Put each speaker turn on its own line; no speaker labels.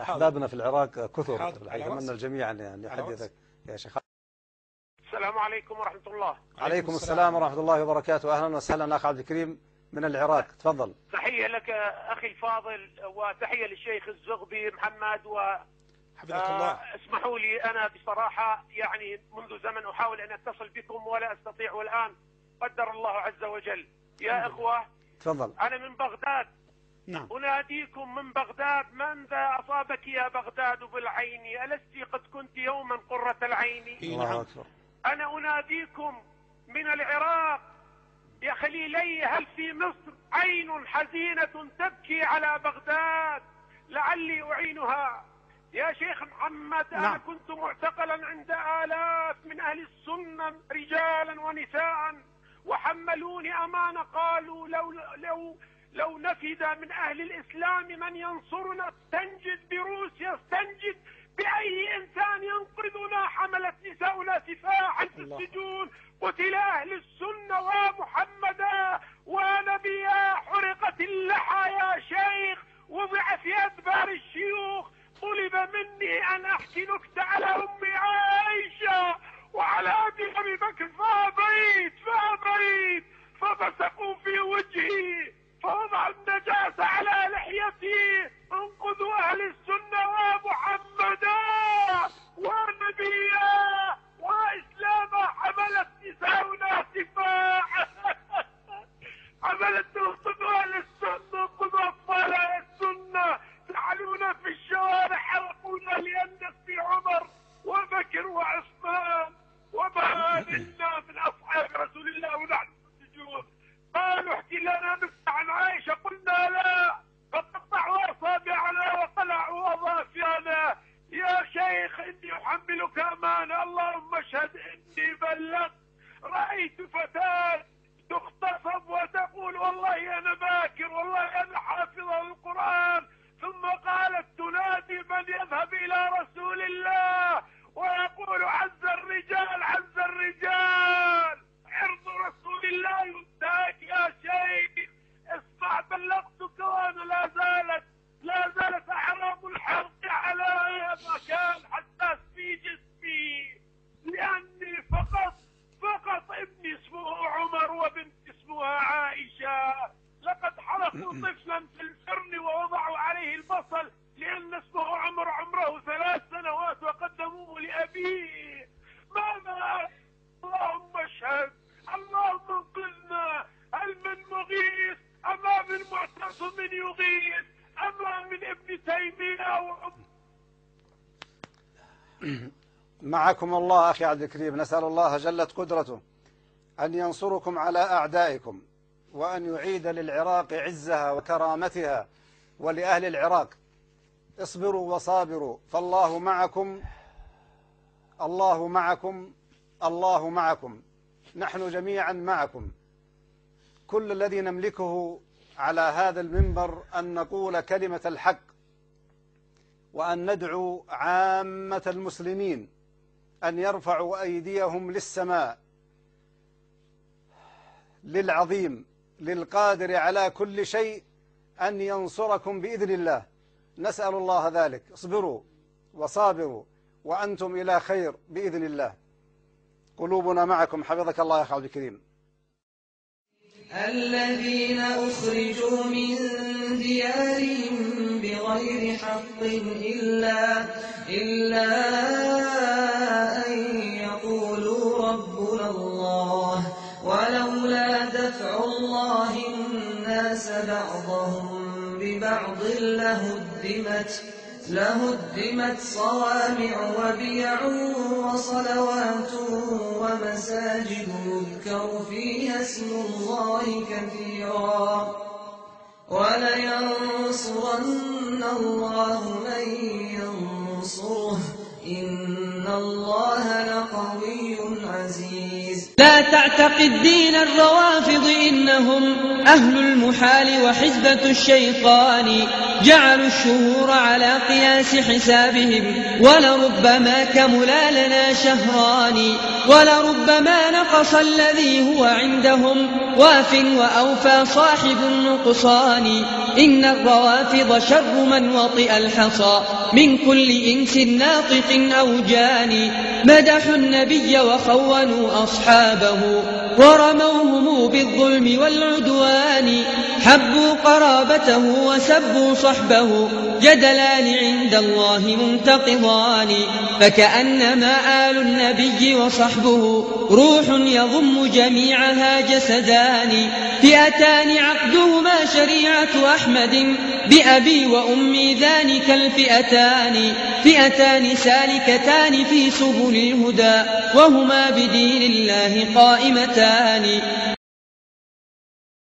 أحبابنا في العراق كثر. أتمنى
رأسي.
الجميع أن يعني يحدثك. يا شيخ.
السلام عليكم ورحمة الله.
عليكم السلام. ورحمة الله وبركاته. أهلا وسهلا أخ عبد الكريم من العراق. تفضل.
تحية لك أخي الفاضل وتحية للشيخ الزغبي محمد و
حفظك الله.
آه، اسمحوا لي أنا بصراحة يعني منذ زمن أحاول أن أتصل بكم ولا أستطيع والآن قدر الله عز وجل. يا إخوة
تفضل.
أنا من بغداد.
نعم.
أناديكم من بغداد من ذا أصابك يا بغداد بالعين؟ ألست قد كنت يوما قرة العين؟
إي
الله
نعم
أكبر.
أنا أناديكم من العراق. يا خليلي هل في مصر عين حزينة تبكي على بغداد؟ لعلي أعينها. يا شيخ محمد أنا
نعم.
كنت معتقلا عند آلاف من أهل السنة رجالا ونساء وحملوني أمانة قالوا لو لو لو نفد من أهل الإسلام من ينصرنا استنجد بروسيا استنجد بأي إنسان ينقذنا حملت نساؤنا سفاحا في. السجون قتل أهل السنة ومحمدا ونبيا حرقت اللحى يا شيخ وضع في أدبار الشيوخ طلب مني أن أحكي نكتة على أمي طفلا في الفرن ووضعوا عليه البصل لأن اسمه عمر عمره ثلاث سنوات وقدموه لأبيه. ماذا اللهم اشهد. اللهم انقذنا. هل من مغيث؟ أما من معتصم يغيث؟ أما من ابن تيمية
معكم الله أخي عبد الكريم. نسأل الله جلت قدرته أن ينصركم على أعدائكم. وأن يعيد للعراق عزها وكرامتها ولأهل العراق. اصبروا وصابروا. فالله معكم الله معكم الله معكم. نحن جميعا معكم. كل الذي نملكه على هذا المنبر أن نقول كلمة الحق وأن ندعو عامة المسلمين أن يرفعوا أيديهم للسماء للعظيم. للقادر على كل شيء أن ينصركم بإذن الله. نسأل الله ذلك. اصبروا وصابروا وأنتم إلى خير بإذن الله. قلوبنا معكم. حفظك الله يا عبد الكريم.
الذين أخرجوا من ديارهم بغير حق إلا إلا أن يقولوا ربنا الله الناس بعضهم ببعض لهدمت لهدمت صوامع وبيع وصلوات ومساجد يذكر فيها اسم الله كثيرا. ولينصرن الله من ينصره إن الله عزيز
لا تعتقد دين الروافض إنهم أهل المحال وحزبة الشيطان. جعلوا الشهور على قياس حسابهم ولربما كملا لنا شهران. ولربما نقص الذي هو عندهم واف وأوفى صاحب النقصان. إن الروافض شر من وطئ الحصى. من كل إنس ناطق أو جاني مدحوا النبي وخونوا أصحابه. ورموهم حبوا قرابته وسبوا صحبه جدلان عند الله منتقضان. فكأنما آل النبي وصحبه روح يضم جميعها جسدان. فئتان عقدهما شريعة أحمد بأبي وأمي ذلك الفئتان. فئتان سالكتان في سبل الهدى وهما بدين الله قائمتان.